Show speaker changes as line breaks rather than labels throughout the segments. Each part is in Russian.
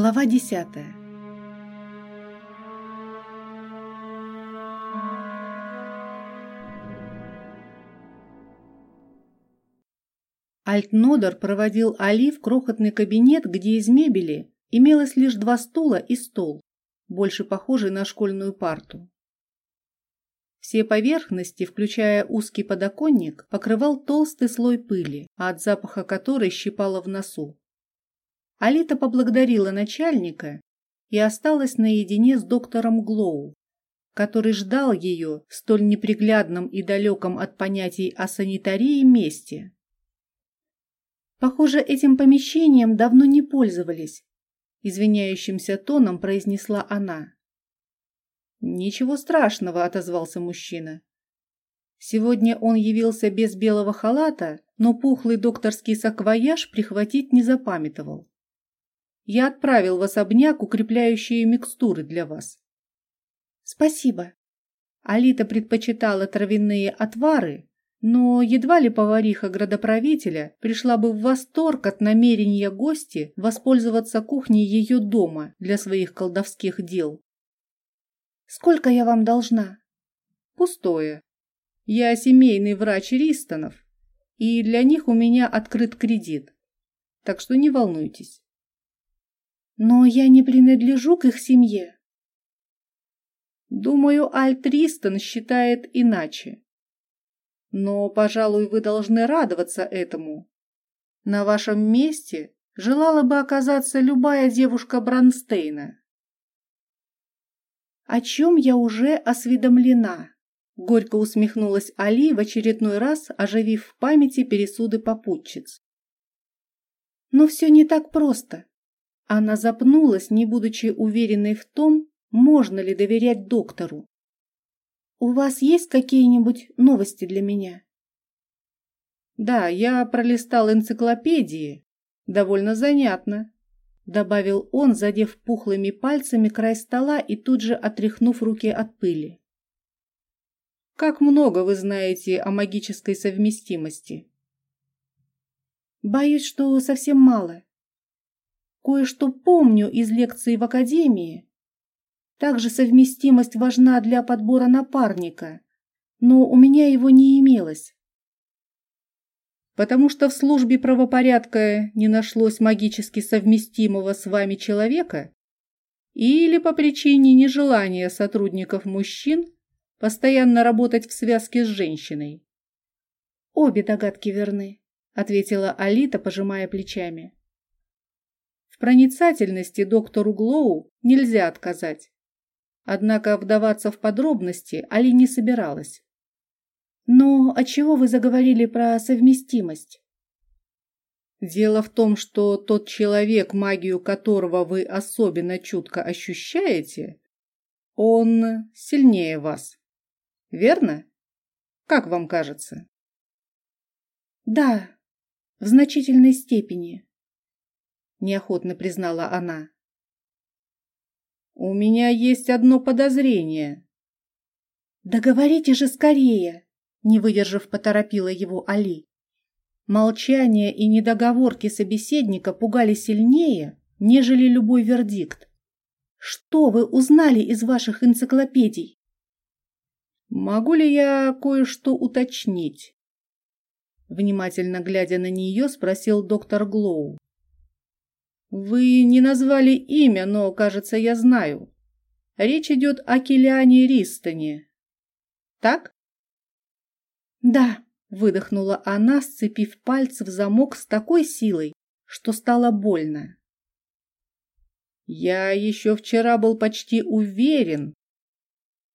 Глава десятая. Альтнодер проводил Али в крохотный кабинет, где из мебели имелось лишь два стула и стол, больше похожий на школьную парту. Все поверхности, включая узкий подоконник, покрывал толстый слой пыли, от запаха которой щипало в носу. Алита поблагодарила начальника и осталась наедине с доктором Глоу, который ждал ее в столь неприглядном и далеком от понятий о санитарии месте. Похоже, этим помещением давно не пользовались, извиняющимся тоном произнесла она. Ничего страшного, отозвался мужчина. Сегодня он явился без белого халата, но пухлый докторский саквояж прихватить не запамятовал. Я отправил в особняк укрепляющие микстуры для вас. Спасибо. Алита предпочитала травяные отвары, но едва ли повариха градоправителя пришла бы в восторг от намерения гости воспользоваться кухней ее дома для своих колдовских дел. «Сколько я вам должна?» «Пустое. Я семейный врач Ристонов, и для них у меня открыт кредит, так что не волнуйтесь». Но я не принадлежу к их семье. Думаю, Альт Ристон считает иначе. Но, пожалуй, вы должны радоваться этому. На вашем месте желала бы оказаться любая девушка Бронстейна. О чем я уже осведомлена? Горько усмехнулась Али в очередной раз, оживив в памяти пересуды попутчиц. Но все не так просто. Она запнулась, не будучи уверенной в том, можно ли доверять доктору. «У вас есть какие-нибудь новости для меня?» «Да, я пролистал энциклопедии. Довольно занятно», — добавил он, задев пухлыми пальцами край стола и тут же отряхнув руки от пыли. «Как много вы знаете о магической совместимости?» «Боюсь, что совсем мало. Кое-что помню из лекции в академии. Также совместимость важна для подбора напарника, но у меня его не имелось. Потому что в службе правопорядка не нашлось магически совместимого с вами человека? Или по причине нежелания сотрудников мужчин постоянно работать в связке с женщиной? Обе догадки верны, ответила Алита, пожимая плечами. Проницательности доктору Глоу нельзя отказать. Однако вдаваться в подробности Али не собиралась. «Но отчего вы заговорили про совместимость?» Дело в том, что тот человек, магию которого вы особенно чутко ощущаете, он сильнее вас. Верно? Как вам кажется? Да, в значительной степени неохотно признала она. У меня есть одно подозрение. Да говорите же скорее, не выдержав, поторопила его Али. Молчание и недоговорки собеседника пугали сильнее, нежели любой вердикт. Что вы узнали из ваших энциклопедий? Могу ли я кое-что уточнить? Внимательно глядя на нее, спросил доктор Глоу. Вы не назвали имя, но, кажется, я знаю. Речь идет о Килиане Ристоне. Так? Да, выдохнула она, сцепив пальцы в замок с такой силой, что стало больно. Я еще вчера был почти уверен.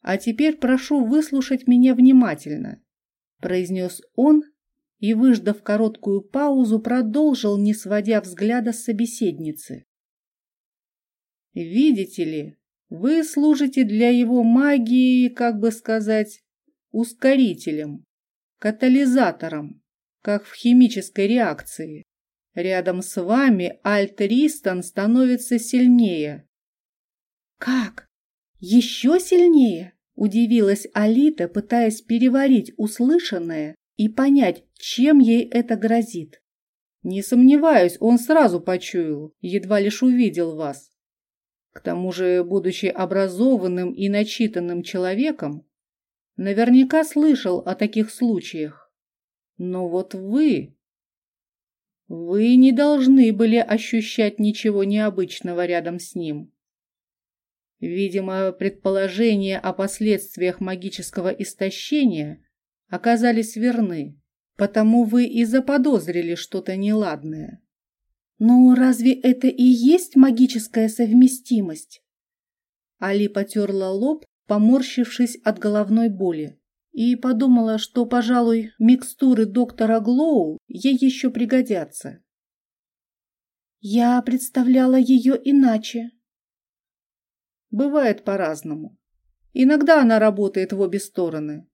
А теперь прошу выслушать меня внимательно, произнес он, и, выждав короткую паузу, продолжил, не сводя взгляда с собеседницы. «Видите ли, вы служите для его магии, как бы сказать, ускорителем, катализатором, как в химической реакции. Рядом с вами Альт-Ристон становится сильнее». «Как? Еще сильнее?» – удивилась Алита, пытаясь переварить услышанное и понять, чем ей это грозит. Не сомневаюсь, он сразу почуял, едва лишь увидел вас. К тому же, будучи образованным и начитанным человеком, наверняка слышал о таких случаях. Но вот вы... Вы не должны были ощущать ничего необычного рядом с ним. Видимо, предположения о последствиях магического истощения оказались верны, потому вы и заподозрили что-то неладное. Но разве это и есть магическая совместимость? Али потерла лоб, поморщившись от головной боли и подумала, что, пожалуй, микстуры доктора Глоу ей еще пригодятся. Я представляла ее иначе. Бывает по-разному. Иногда она работает в обе стороны.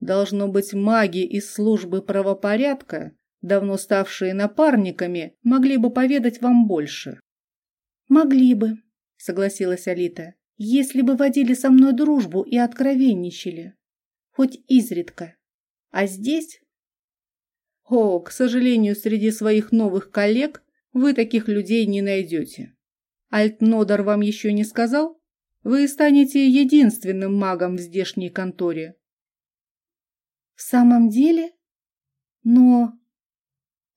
Должно быть, маги из службы правопорядка, давно ставшие напарниками, могли бы поведать вам больше. Могли бы, согласилась Алита, если бы водили со мной дружбу и откровенничали хоть изредка. А здесь... О, к сожалению, среди своих новых коллег вы таких людей не найдете. Альтнодор вам еще не сказал? Вы станете единственным магом в здешней конторе. В самом деле? Но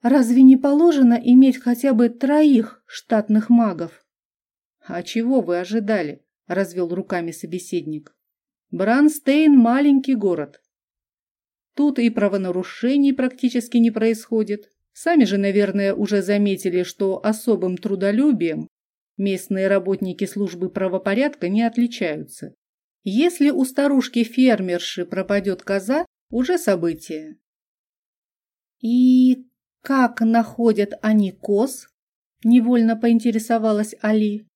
разве не положено иметь хотя бы троих штатных магов? А чего вы ожидали? Развел руками собеседник. Бранстейн – маленький город. Тут и правонарушений практически не происходит. Сами же, наверное, уже заметили, что особым трудолюбием местные работники службы правопорядка не отличаются. Если у старушки-фермерши пропадет коза, уже событие. «И как находят они коз?» – невольно поинтересовалась Али.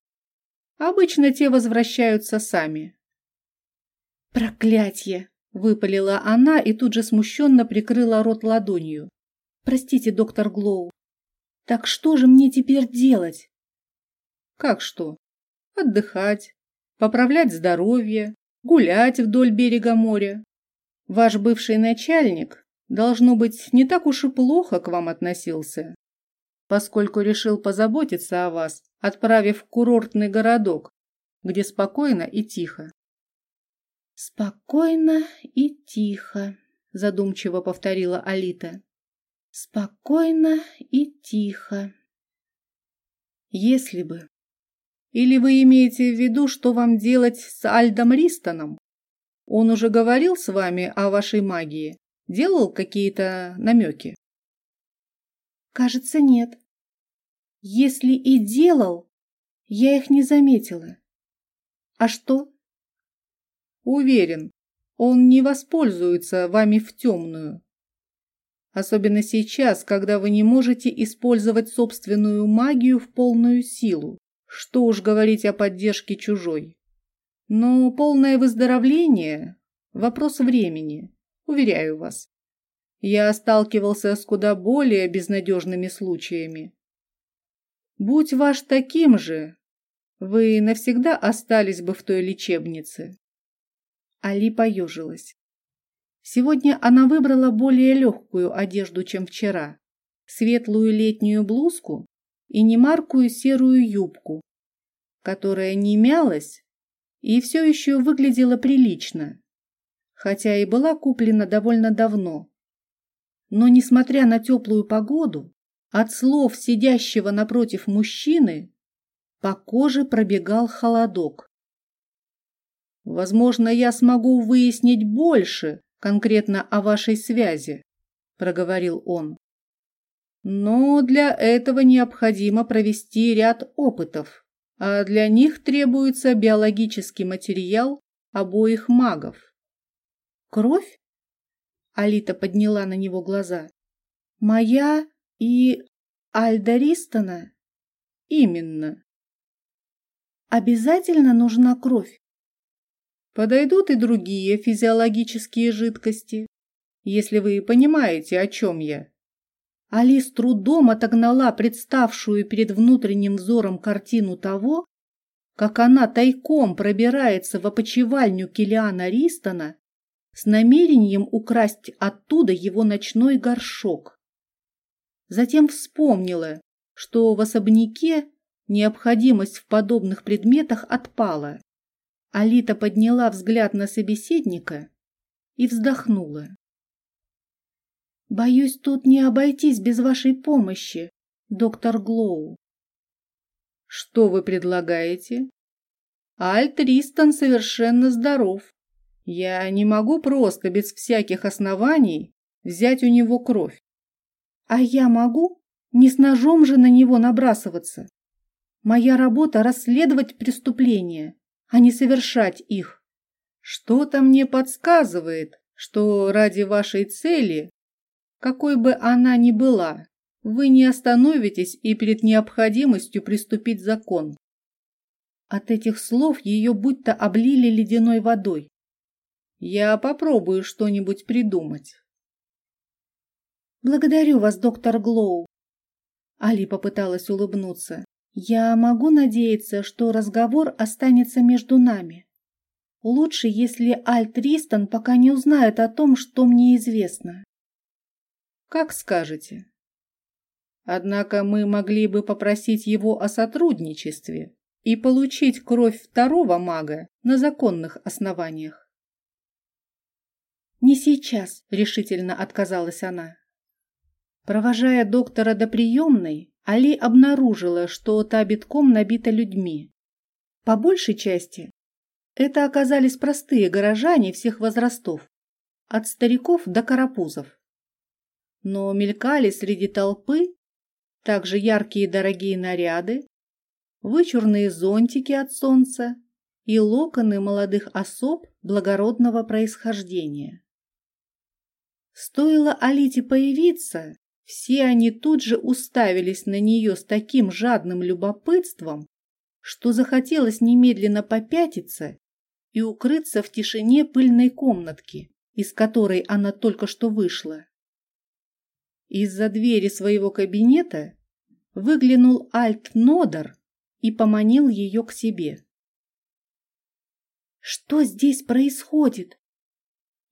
«Обычно те возвращаются сами. «Проклятье!» – выпалила она и тут же смущенно прикрыла рот ладонью. «Простите, доктор Глоу. Так что же мне теперь делать?» «Как что? Отдыхать, поправлять здоровье, гулять вдоль берега моря. Ваш бывший начальник, должно быть, не так уж и плохо к вам относился, поскольку решил позаботиться о вас, отправив в курортный городок, где спокойно и тихо. «Спокойно и тихо», — задумчиво повторила Алита. «Спокойно и тихо». «Если бы...» «Или вы имеете в виду, что вам делать с Альдом Ристоном? Он уже говорил с вами о вашей магии? Делал какие-то намеки?» «Кажется, нет. Если и делал, я их не заметила. А что?» Уверен, он не воспользуется вами в темную. Особенно сейчас, когда вы не можете использовать собственную магию в полную силу. Что уж говорить о поддержке чужой. Но полное выздоровление – вопрос времени, уверяю вас. Я сталкивался с куда более безнадежными случаями. Будь ваш таким же, вы навсегда остались бы в той лечебнице. Али поежилась. Сегодня она выбрала более легкую одежду, чем вчера. Светлую летнюю блузку и немаркую серую юбку, которая не мялась и все еще выглядела прилично, хотя и была куплена довольно давно. Но, несмотря на теплую погоду, от слов сидящего напротив мужчины по коже пробегал холодок. Возможно, я смогу выяснить больше конкретно о вашей связи, проговорил он. Но для этого необходимо провести ряд опытов, а для них требуется биологический материал обоих магов. Кровь? Алита подняла на него глаза. Моя и Альда Ристона? Именно. Обязательно нужна кровь? Подойдут и другие физиологические жидкости, если вы понимаете, о чем я. Али с трудом отогнала представшую перед внутренним взором картину того, как она тайком пробирается в опочивальню Килиана Ристона с намерением украсть оттуда его ночной горшок. Затем вспомнила, что в особняке Необходимость в подобных предметах отпала. Алита подняла взгляд на собеседника и вздохнула. «Боюсь, тут не обойтись без вашей помощи, доктор Глоу». «Что вы предлагаете?» «Альт Ристон совершенно здоров. Я не могу просто без всяких оснований взять у него кровь. А я могу? Не с ножом же на него набрасываться. Моя работа – расследовать преступления, а не совершать их. Что-то мне подсказывает, что ради вашей цели, какой бы она ни была, вы не остановитесь и перед необходимостью приступить закон. От этих слов ее будто облили ледяной водой. Я попробую что-нибудь придумать. Благодарю вас, доктор Глоу. Али попыталась улыбнуться. Я могу надеяться, что разговор останется между нами. Лучше, если Альт Ристон пока не узнает о том, что мне известно. Как скажете. Однако мы могли бы попросить его о сотрудничестве и получить кровь второго мага на законных основаниях. «Не сейчас», — решительно отказалась она. Провожая доктора до приемной, Али обнаружила, что та битком набита людьми. По большей части это оказались простые горожане всех возрастов, от стариков до карапузов. Но мелькали среди толпы также яркие дорогие наряды, вычурные зонтики от солнца и локоны молодых особ благородного происхождения. Стоило Алите появиться, все они тут же уставились на нее с таким жадным любопытством, что захотелось немедленно попятиться и укрыться в тишине пыльной комнатки, из которой она только что вышла. Из-за двери своего кабинета выглянул Альт Нодер и поманил ее к себе. «Что здесь происходит?»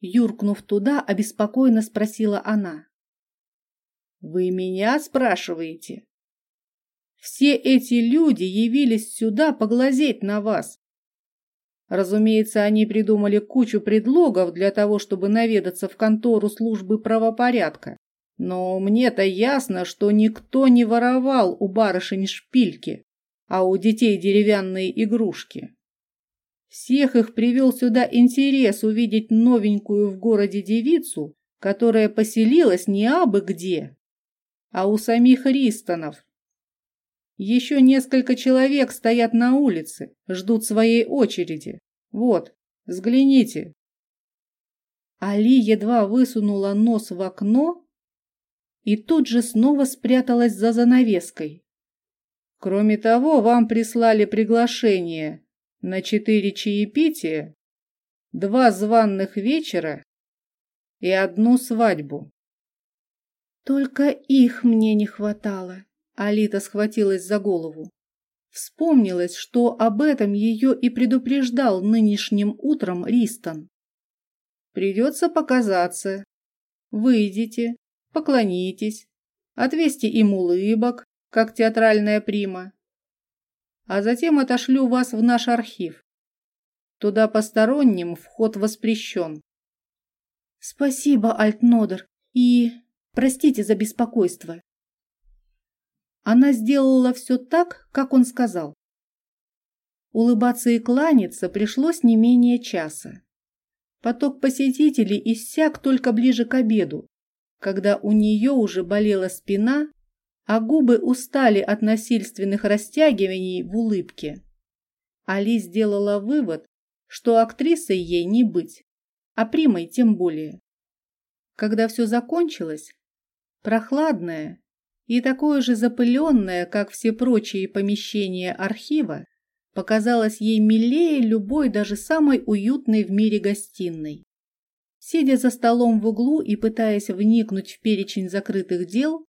Юркнув туда, обеспокоенно спросила она. «Вы меня спрашиваете?» «Все эти люди явились сюда поглазеть на вас. Разумеется, они придумали кучу предлогов для того, чтобы наведаться в контору службы правопорядка. Но мне-то ясно, что никто не воровал у барышень шпильки, а у детей деревянные игрушки. Всех их привел сюда интерес увидеть новенькую в городе девицу, которая поселилась не абы где, а у самих Ристонов. Еще несколько человек стоят на улице, ждут своей очереди. Вот, взгляните. Али едва высунула нос в окно и тут же снова спряталась за занавеской. Кроме того, вам прислали приглашение на четыре чаепития, два званных вечера и одну свадьбу. Только их мне не хватало. Алита схватилась за голову. Вспомнилось, что об этом ее и предупреждал нынешним утром Ристон. Придется показаться. Выйдите, поклонитесь, отвесьте им улыбок, как театральная прима, а затем отошлю вас в наш архив. Туда посторонним вход воспрещен. Спасибо, Альтнодер, и простите за беспокойство. Она сделала все так, как он сказал. Улыбаться и кланяться пришлось не менее часа. Поток посетителей иссяк только ближе к обеду, когда у нее уже болела спина а губы устали от насильственных растягиваний в улыбке. Али сделала вывод, что актрисой ей не быть, а примой тем более. Когда все закончилось, прохладное и такое же запыленное, как все прочие помещения архива, показалось ей милее любой даже самой уютной в мире гостиной. Сидя за столом в углу и пытаясь вникнуть в перечень закрытых дел,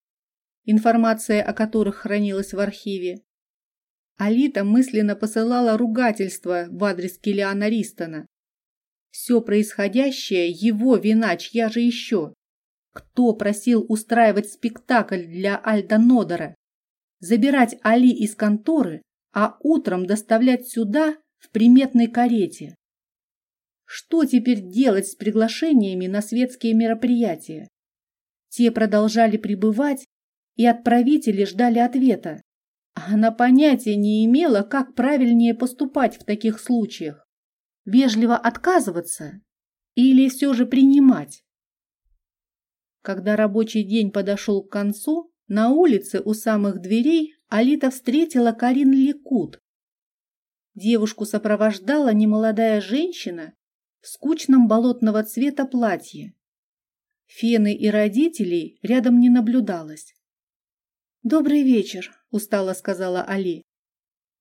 информация о которых хранилась в архиве. Алита мысленно посылала ругательство в адрес Килиана Ристона. Все происходящее – его вина, чья же еще? Кто просил устраивать спектакль для Альда Нодера? забирать Али из конторы, а утром доставлять сюда в приметной карете. Что теперь делать с приглашениями на светские мероприятия? Те продолжали пребывать, и отправители ждали ответа. Она понятия не имела, как правильнее поступать в таких случаях. Вежливо отказываться или все же принимать? Когда рабочий день подошел к концу, на улице у самых дверей Алита встретила Карин Ликут. Девушку сопровождала немолодая женщина в скучном болотного цвета платье. Фены и родителей рядом не наблюдалось. «Добрый вечер», — устало сказала Али.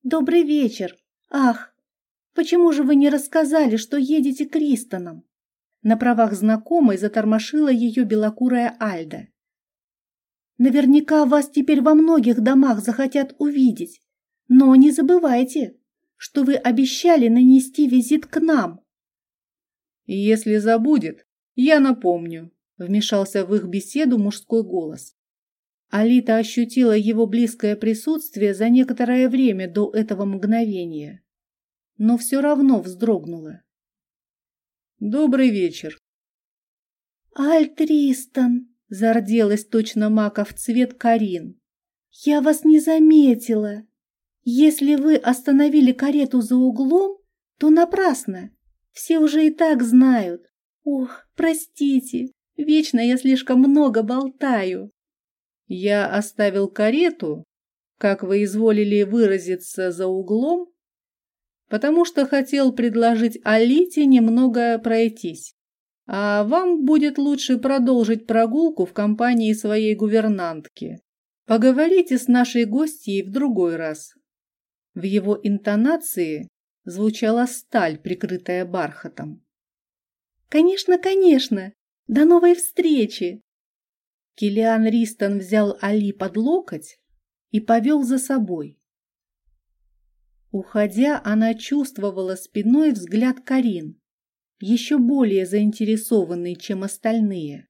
«Добрый вечер. Ах, почему же вы не рассказали, что едете к Ристонам?» На правах знакомой затормошила ее белокурая Альда. Наверняка вас теперь во многих домах захотят увидеть. Но не забывайте, что вы обещали нанести визит к нам.
Если забудет, я напомню, вмешался в их беседу мужской голос.
Алита ощутила его близкое присутствие за некоторое время до этого мгновения, но все равно вздрогнула.
Добрый вечер.
Альтристон, Зарделась точно маков цвет Карин. «Я вас не заметила. Если вы остановили карету за углом, то напрасно. Все уже и так знают. Ох, простите, вечно я слишком много болтаю».
«Я оставил карету, как вы изволили выразиться, за углом, потому что хотел предложить Алите немного пройтись. А вам будет лучше продолжить прогулку в компании своей гувернантки. Поговорите с нашей гостьей в другой раз. В его интонации звучала сталь, прикрытая бархатом.
Конечно, конечно. До новой встречи. Килиан Ристон взял Али под локоть и повел за собой. Уходя, она чувствовала спиной взгляд Карин еще более заинтересованный, чем остальные.